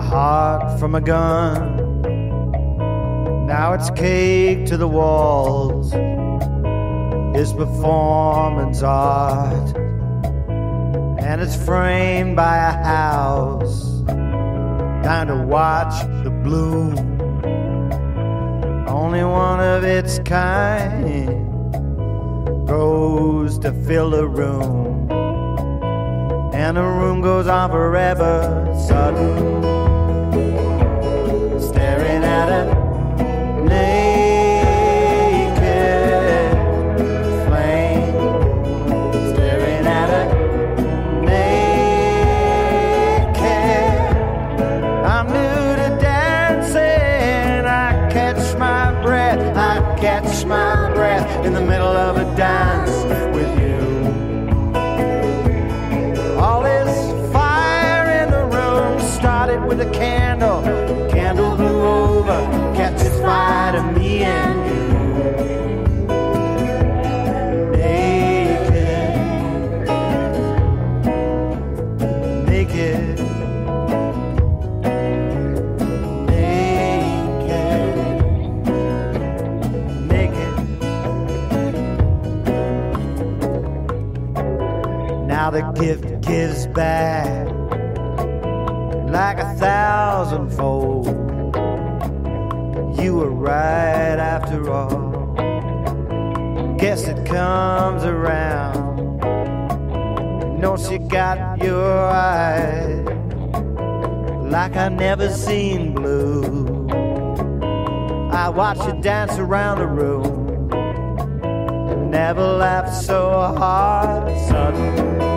heart from a gun. Now it's caked to the walls. It's performance art. And it's framed by a house. Time to watch the bloom. Only one of its kind grows to fill a room. And the room goes on forever. Sudden, Now the gift gives back like a thousandfold. You were right after all. Guess it comes around. Know she got your eyes like I never seen blue. I watch you dance around the room. Never laughed so hard. Sudden